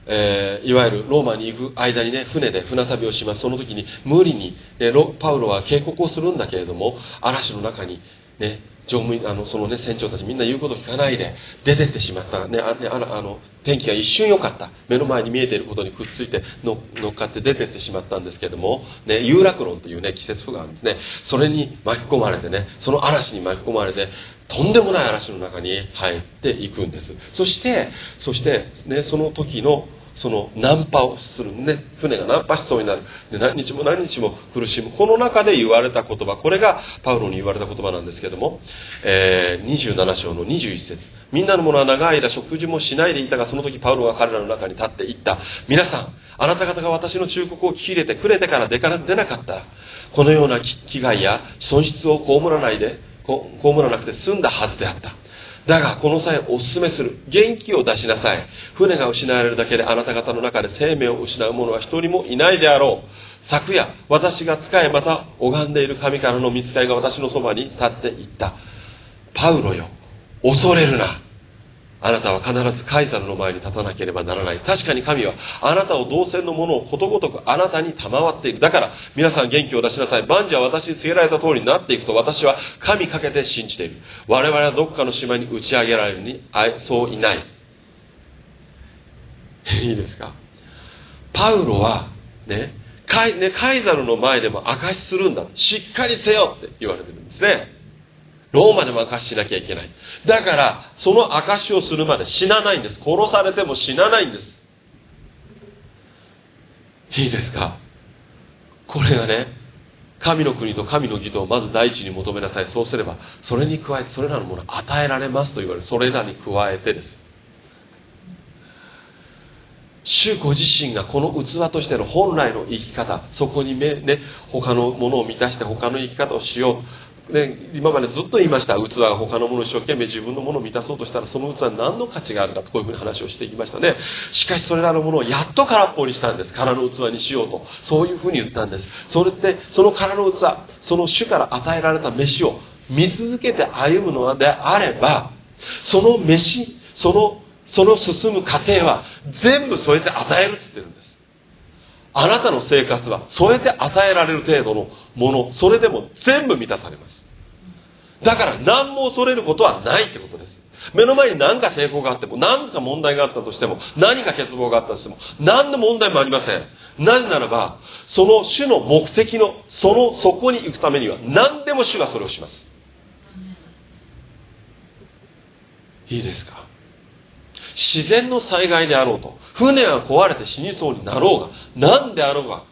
えー、いわゆるローマに行く間にね船で船旅をします。その時に無理に、ね、パウロは警告をするんだけれども嵐の中にね乗務員あのそのね船長たちみんな言うこと聞かないで出てってしまった。ねああのあの天気が一瞬良かった。目の前に見えていることにくっついて乗っかって出てってしまったんですけども、ね、有楽論というね季節風があるんですね。それに巻き込まれてねその嵐に巻き込まれてとんでもない嵐の中に入っていくんです。そしてそしてねその時のそのナンパをするね。船がナンパしそうになる。で何日も何日も苦しむ。この中で言われた言葉。これがパウロに言われた言葉なんですけども、えー、27章の21節。みんなの者は長い間食事もしないでいたがその時パウロが彼らの中に立っていった。皆さんあなた方が私の忠告を聞き入れてくれてから出から出なかった。らこのような危害や損失を被らないで被らなくて済んだはずであった。だがこの際お勧めする。元気を出しなさい。船が失われるだけであなた方の中で生命を失う者は一人もいないであろう。昨夜私が使えまた拝んでいる神からの見つかりが私のそばに立っていった。パウロよ恐れるな。あなたは必ずカイザルの前に立たなければならない。確かに神はあなたを同然のものをことごとくあなたに賜っている。だから皆さん元気を出しなさい。万事は私に告げられた通りになっていくと私は神かけて信じている。我々はどこかの島に打ち上げられるにそういない。いいですか？パウロはねカイね、カイザルの前でも証しするんだ。しっかりせよって言われてるんですね。ローマでも証ししなきゃいけない。だから、その証しをするまで死なないんです。殺されても死なないんです。いいですか？これがね、神の国と神の義とをまず第一に求めなさい。そうすれば、それに加えてそれらのものを与えられますと言われる。それらに加えてです。主ご自身がこの器としての本来の生き方、そこに目ね、他のものを満たして他の生き方をしよう。ね、今までずっと言いました器が他のものを一生懸命自分のものを満たそうとしたらその器は何の価値があるかとこういうふうに話をしていきましたね。しかしそれらのものをやっと空っぽにしたんです。空の器にしようと。そういうふうに言ったんです。それってその空の器その主から与えられた飯を見続けて歩むのであればその飯そのその進む過程は全部添えて与えるって言ってるんです。あなたの生活は添えて与えられる程度のものそれでも全部満たされます。だから何も恐れることはないってことです。目の前に何か抵抗があっても何か問題があったとしても何か欠乏があったとしても何の問題もありません。なぜならばその主の目的のそのそこに行くためには何でも主がそれをします。いいですか？自然の災害であろうと船が壊れて死にそうになろうが何であろうが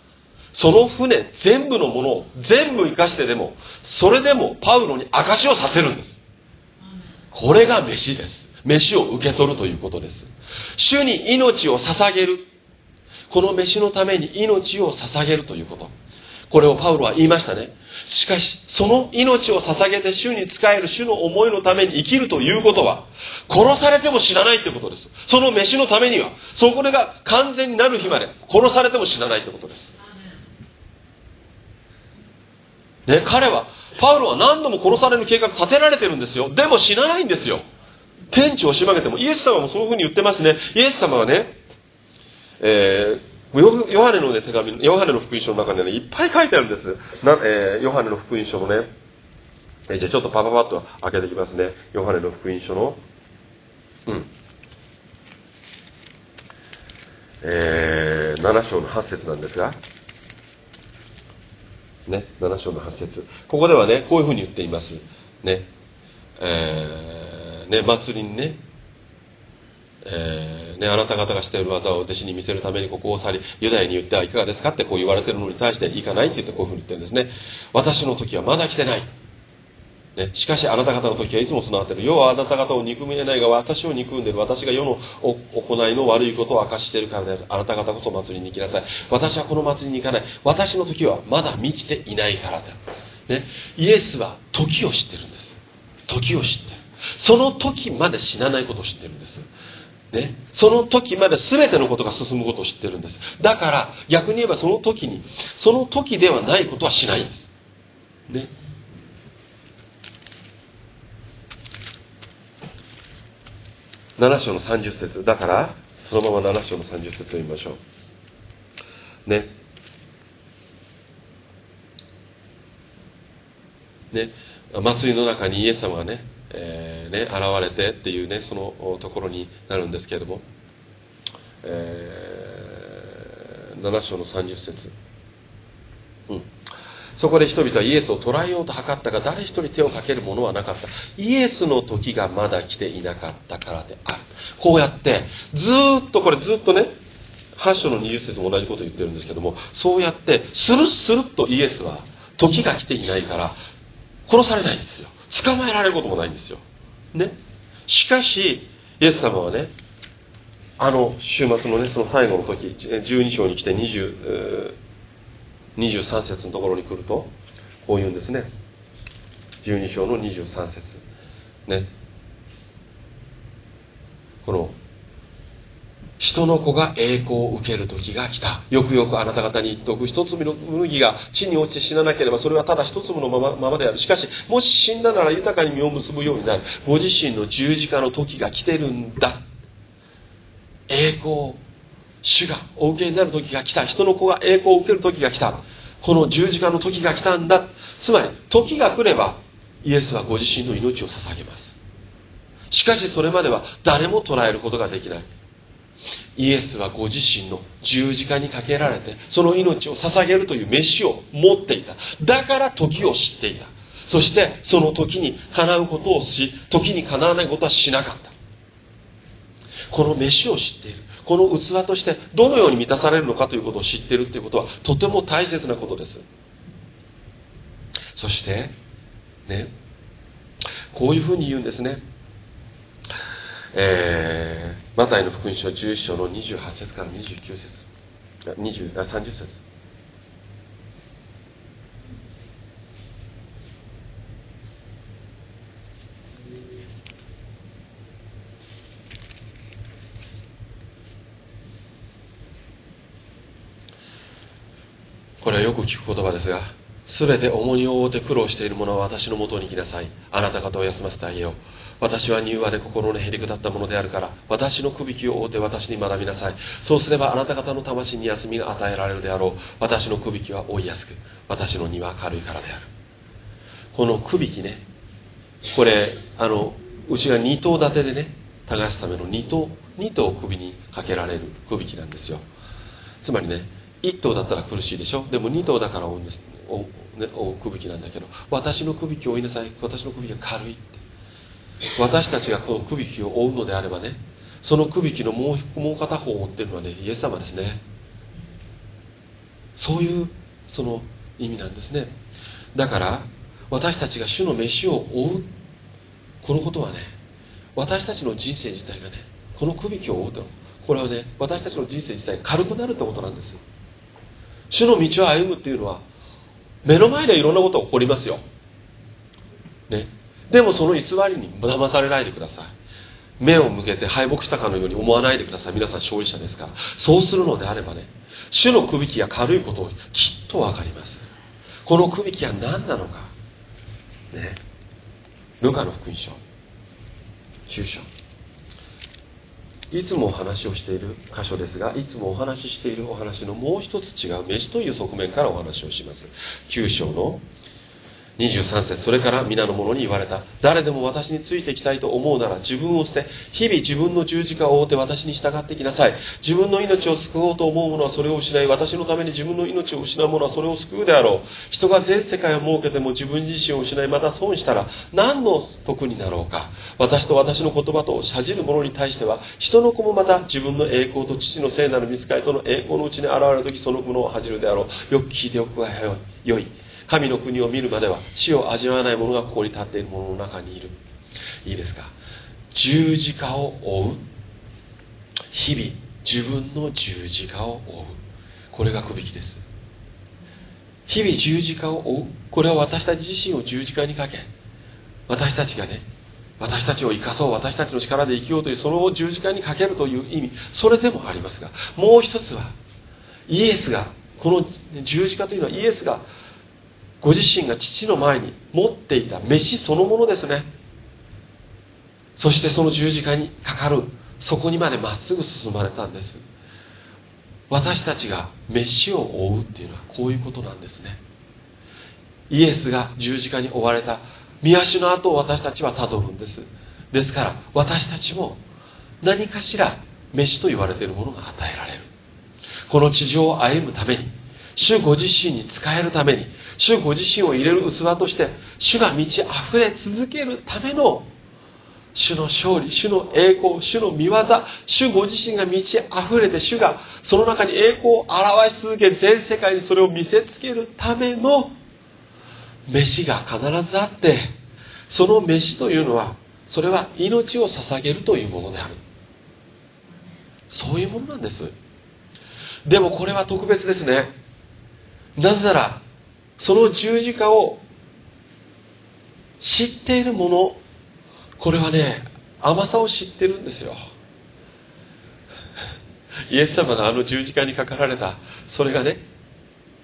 その船全部のものを全部生かしてでもそれでもパウロに証しをさせるんです。これが飯です。飯を受け取るということです。主に命を捧げる。この飯のために命を捧げるということ。これをパウロは言いましたねしかしその命を捧げて主に仕える主の思いのために生きるということは殺されても死なないってことですその飯のためにはそこが完全になる日まで殺されても死なないってことですね、彼は、パウロは何度も殺される計画立てられてるんですよ。でも死なないんですよ。天地をしばげても、イエス様もそういうふうに言ってますね。イエス様はね、えー、ヨハネの、ね、手紙、ヨハネの福音書の中にね、いっぱい書いてあるんです。なえー、ヨハネの福音書のね、えー、じゃあちょっとパパパッと開けていきますね。ヨハネの福音書の、うん。えー、7章の8節なんですが、ね、7章の8節ここではね、こういうふうに言っています。ね、えー、ね、祭りにね、えー、ね、あなた方がしている技を弟子に見せるためにここを去り、ユダヤに言ってはいかがですかってこう言われているのに対して行かないって言ってこういうふうに言ってるんですね。私の時はまだ来てない。ね、しかしあなた方の時はいつも備わっている。世はあなた方を憎みえないが私を憎んでいる。私が世の行いの悪いことを明かしているからである。あなた方こそ祭りに行きなさい。私はこの祭りに行かない。私の時はまだ満ちていないからだ。ね、イエスは時を知ってるんです。時を知ってる。その時まで死なないことを知ってるんです。ね、その時まで全てのことが進むことを知ってるんです。だから逆に言えばその時に、その時ではないことはしないんです。ね。7章の30節だからそのまま7章の30節を読みましょうねね祭りの中にイエス様がね,、えーね、現れてっていうねそのところになるんですけれども、えー、7章の30節。うん。そこで人々はイエスを捕らえようと図ったが誰一人手をかける者はなかった。イエスの時がまだ来ていなかったからである。こうやってずっとこれずっとね8章の20節も同じこと言ってるんですけどもそうやってスルスルっとイエスは時が来ていないから殺されないんですよ。捕まえられることもないんですよ。ね。しかしイエス様はねあの週末のねその最後の時12章に来て20 23節のところに来るとこう言うんですね。12章の23節。ね。この人の子が栄光を受ける時が来た。よくよくあなた方に言っておく一粒の麦が地に落ちて死ななければそれはただ一粒のままままである。しかしもし死んだなら豊かに実を結ぶようになる。ご自身の十字架の時が来てるんだ。栄光主がお受けになる時が来た。人の子が栄光を受ける時が来た。この十字架の時が来たんだ。つまり時が来ればイエスはご自身の命を捧げます。しかしそれまでは誰も捉えることができない。イエスはご自身の十字架にかけられてその命を捧げるという飯を持っていた。だから時を知っていた。そしてその時にかなうことをし時にかなわないことはしなかった。この飯を知っている。この器としてどのように満たされるのかということを知っているということはとても大切なことです。そしてねこういうふうに言うんですね。えー、マタイの福音書11章の28節から29節。20 30節。これはよく聞く言葉ですが、すべて重荷を負って苦労している者は私のもとに来なさい。あなた方を休ませてあげよう。私は柔和で心のへりくだったものであるから、私の首輝を覆って私に学びなさい。そうすればあなた方の魂に休みが与えられるであろう。私の首輝は追いやすく、私の荷は軽いからである。この首輝ね、これ、あの、うちが二頭立てでね、耕すための二頭、二頭首にかけられる首輝なんですよ。つまりね、1頭だったら苦しいでしょ？でも2頭だから追うんです追う、ね、追うくびきなんだけど私のくびきを追いなさい。私のくびきが軽いって。私たちがこのくびきを追うのであればねそのくびきのもうもう片方を追ってるのはねイエス様ですね。そういうその意味なんですね。だから私たちが主の飯を追う。このことはね私たちの人生自体がねこのくびきを追うと。これはね私たちの人生自体軽くなるってことなんです主の道を歩むっていうのは目の前でいろんなことが起こりますよ、ね、でもその偽りに騙されないでください。目を向けて敗北したかのように思わないでください。皆さん勝利者ですから。そうするのであればね主のくびきが軽いことをきっと分かります。このくびきは何なのか。ね。ルカの福音書。9章。いつもお話をしている箇所ですがいつもお話ししているお話のもう一つ違う飯という側面からお話をします。9章の、23節それから皆の者に言われた。誰でも私についていきたいと思うなら自分を捨て日々自分の十字架を追って私に従ってきなさい。自分の命を救おうと思う者はそれを失い私のために自分の命を失う者はそれを救うであろう。人が全世界を設けても自分自身を失いまた損したら何の得になろうか。私と私の言葉と謝じる者に対しては人の子もまた自分の栄光と父の聖なる見つかりとの栄光のうちに現れる時そのものを恥じるであろう。よく聞いておくがよい。神の国を見るまでは死を味わわない者がここに立っている者の中にいる。いいですか？十字架を追う。日々自分の十字架を追う。これがくびきです。日々十字架を追う。これは私たち自身を十字架にかけ私たちがね私たちを生かそう私たちの力で生きようというそれを十字架にかけるという意味。それでもありますがもう一つはイエスがこの十字架というのはイエスがご自身が父の前に持っていた飯そのものですね。そしてその十字架にかかる。そこにまでまっすぐ進まれたんです。私たちが飯を追うっていうのはこういうことなんですね。イエスが十字架に追われた。見足の後を私たちはたどるんです。ですから私たちも何かしら飯と言われているものが与えられる。この地上を歩むために主ご自身に使えるために主ご自身を入れる器として主が満ち溢れ続けるための主の勝利主の栄光主の見業主ご自身が満ち溢れて主がその中に栄光を表し続け全世界にそれを見せつけるための飯が必ずあってその飯というのはそれは命を捧げるというものである。そういうものなんです。でもこれは特別ですね。なぜならその十字架を知っているものこれはね甘さを知ってるんですよ。イエス様があの十字架にかかられたそれがね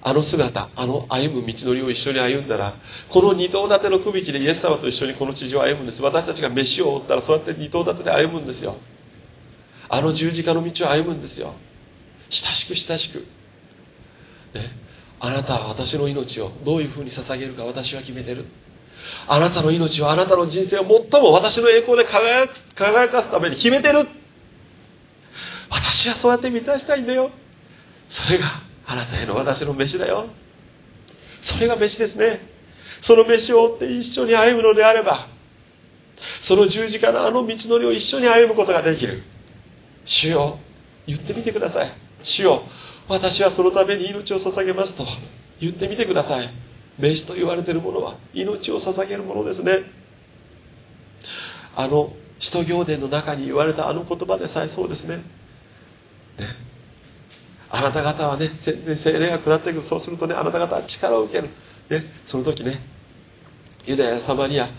あの姿あの歩む道のりを一緒に歩んだらこの二頭立ての区引きでイエス様と一緒にこの地上を歩むんです。私たちが飯を追ったらそうやって二頭立てで歩むんですよ。あの十字架の道を歩むんですよ。親しく親しく。ね。あなたは私の命をどういうふうに捧げるか私は決めてる。あなたの命はあなたの人生を最も私の栄光で輝く輝かすために決めてる。私はそうやって満たしたいんだよ。それがあなたへの私の飯だよ。それが飯ですね。その飯を追って一緒に歩むのであればその十字架のあの道のりを一緒に歩むことができる。主よ言ってみてください。主よ私はそのために命を捧げますと言ってみてください。飯と言われているものは命を捧げるものですね。あの使徒行伝の中に言われたあの言葉でさえそうですね。ね。あなた方はね全然精霊が下っていくそうするとねあなた方は力を受ける、ね、その時ねユダヤサマリア、ね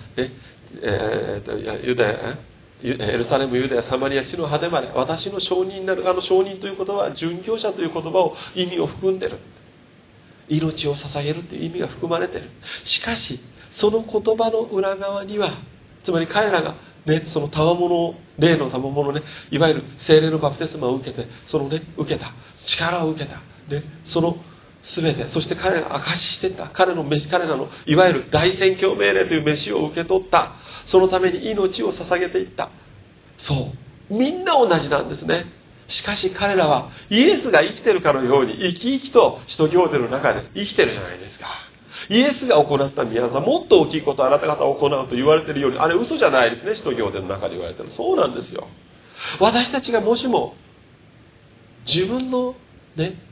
えー、ユダヤエルサレム、ユダヤ、サマリア、地の果てまで私の証人になるあの証人という言葉は殉教者という言葉を意味を含んでる。命を捧げるという意味が含まれてる。しかしその言葉の裏側にはつまり彼らが、ね、その賜物を霊の賜物ねいわゆる精霊のバプテスマを受けてそのね受けた。力を受けた、ね、その全てそして彼が証ししてた彼の飯彼らのいわゆる大宣教命令という飯を受け取った。そのために命を捧げていった。そう。みんな同じなんですね。しかし彼らはイエスが生きてるかのように生き生きと使徒行伝の中で生きてるじゃないですか。イエスが行った宮沢もっと大きいことをあなた方は行うと言われてるようにあれ嘘じゃないですね。使徒行伝の中で言われてるそうなんですよ。私たちがもしも自分のね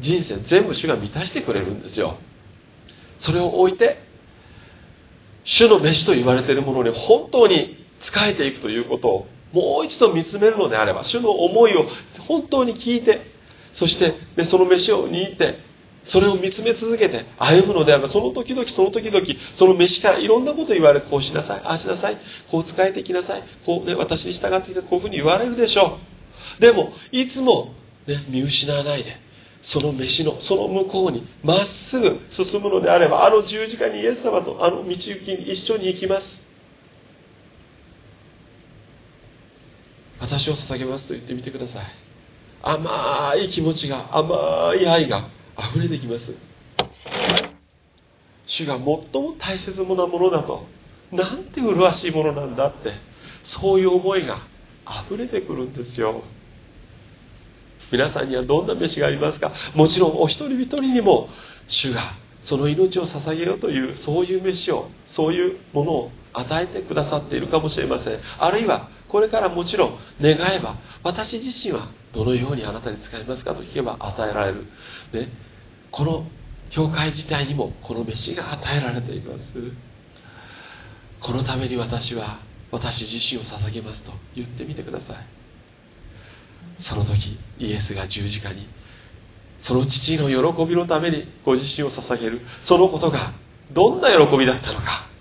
人生全部主が満たしてくれるんですよ。それを置いて主の飯と言われているものに本当に仕えていくということをもう一度見つめるのであれば主の思いを本当に聞いてそして、ね、その飯を握ってそれを見つめ続けて歩むのであればその時々その時々その飯からいろんなこと言われこうしなさいああしなさいこう使えていきなさいこう、ね、私に従っていてこういうふうに言われるでしょう。でもいつも、ね、見失わないでその飯のその向こうにまっすぐ進むのであればあの十字架にイエス様とあの道行きに一緒に行きます。私を捧げますと言ってみてください。甘い気持ちが甘い愛が溢れてきます。主が最も大切なものだとなんて麗しいものなんだってそういう思いが溢れてくるんですよ。皆さんにはどんな飯がありますか？もちろんお一人一人にも主がその命を捧げようというそういう飯をそういうものを与えてくださっているかもしれません。あるいはこれからもちろん願えば私自身はどのようにあなたに使いますかと聞けば与えられる、ね、この教会自体にもこの飯が与えられています。このために私は私自身を捧げますと言ってみてください。その時イエスが十字架にその父の喜びのためにご自身を捧げるそのことがどんな喜びだったのか。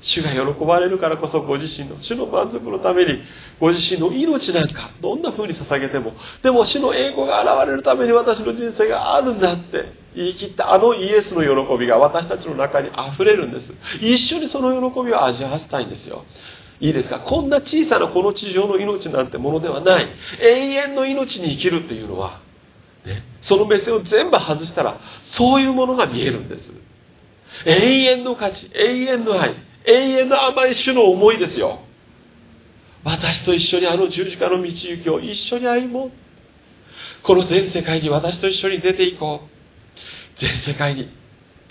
主が喜ばれるからこそご自身の主の満足のためにご自身の命なんかどんな風に捧げてもでも主の栄光が現れるために私の人生があるんだって言い切ったあのイエスの喜びが私たちの中に溢れるんです。一緒にその喜びを味わわせたいんですよ。いいですか？こんな小さなこの地上の命なんてものではない。永遠の命に生きるっていうのは、ね、その目線を全部外したらそういうものが見えるんです。永遠の価値永遠の愛永遠の甘い主の思いですよ。私と一緒にあの十字架の道行きを一緒に歩もう。この全世界に私と一緒に出ていこう。全世界に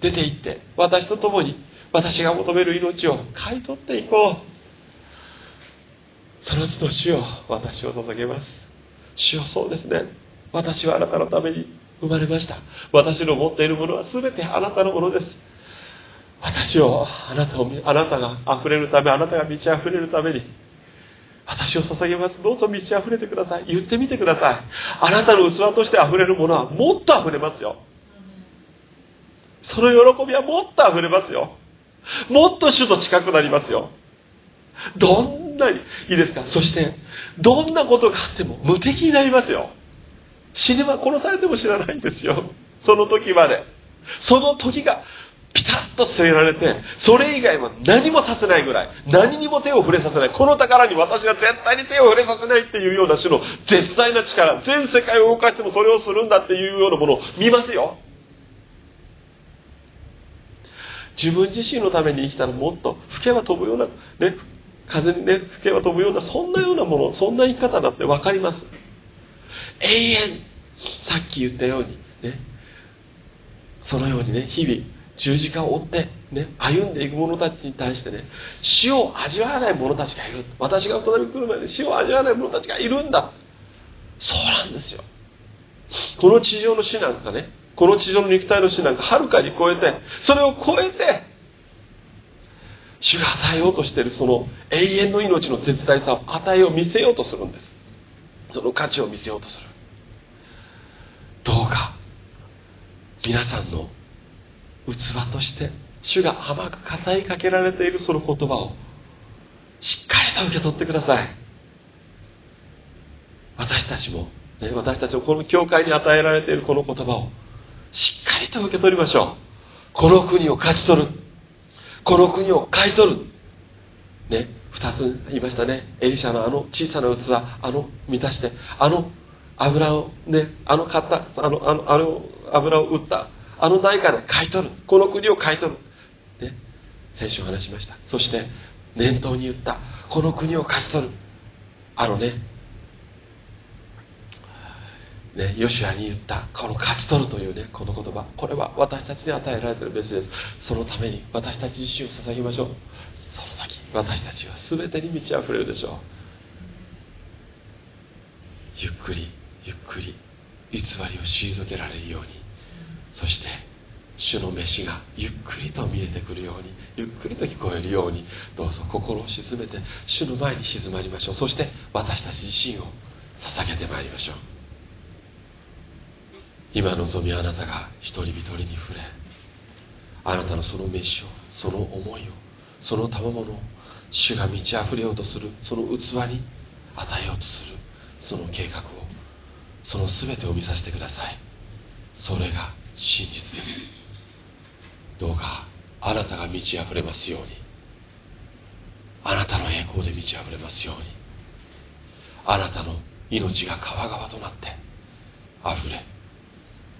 出て行って私と共に私が求める命を買い取っていこう。その都度主よ私を捧げます。主よそうですね。私はあなたのために生まれました。私の持っているものは全てあなたのものです。私をあなたをあなたが溢れるためあなたが満ち溢れるために私を捧げます。どうぞ満ち溢れてください。言ってみてください。あなたの器として溢れるものはもっと溢れますよ。その喜びはもっと溢れますよ。もっと主と近くなりますよ。どんなにいいですか？そしてどんなことがあっても無敵になりますよ。死ねば殺されても知らないんですよ。その時まで。その時がピタッと据えられてそれ以外は何もさせないぐらい何にも手を触れさせない。この宝に私は絶対に手を触れさせないっていうような種の絶大な力全世界を動かしてもそれをするんだっていうようなものを見ますよ。自分自身のために生きたらもっと吹けば飛ぶような、ね、風にね吹けば飛ぶようなそんなようなものそんな生き方だって分かります。永遠さっき言ったようにね。そのようにね日々十字架を追って、ね、歩んでいく者たちに対してね死を味わわない者たちがいる。私が再び来るまで死を味わわない者たちがいるんだ。そうなんですよ。この地上の死なんかねこの地上の肉体の死なんかはるかに超えてそれを超えて主が与えようとしているその永遠の命の絶大さを与えよう見せようとするんです。その価値を見せようとする。どうか皆さんの器として主が甘く語りかけられているその言葉をしっかりと受け取ってください。私たちも、ね、私たちもこの教会に与えられているこの言葉をしっかりと受け取りましょう。この国を勝ち取る。この国を買い取る。ね。2つ言いましたね。エリシャのあの小さな器あの満たしてあの油をねあの買ったあのあのあの油を売ったあの代価で買い取る。この国を買い取る、ね、先週話しました。そして念頭に言った。この国を勝ち取る。あのね。ね、ヨシュアに言ったこの勝ち取るというねこの言葉。これは私たちに与えられている別です。そのために私たち自身を捧げましょう。その時私たちは全てに満ち溢れるでしょう。ゆっくりゆっくり偽りを退けられるように。そして主の飯がゆっくりと見えてくるようにゆっくりと聞こえるようにどうぞ心を静めて主の前に静まりましょう。そして私たち自身を捧げてまいりましょう。今望みあなたが一人一人に触れあなたのその飯をその思いをその賜物を主が満ち溢れようとするその器に与えようとするその計画をその全てを見させてください。それが真実です。どうかあなたが満ち溢れますように。あなたの栄光で満ち溢れますように。あなたの命が川々となって溢れ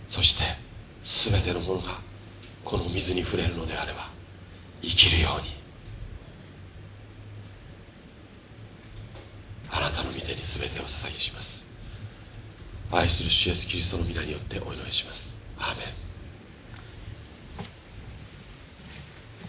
そして全てのものがこの水に触れるのであれば生きるように。あなたの御手に全てを捧げします。愛する主イエスキリストの皆によってお祈りします。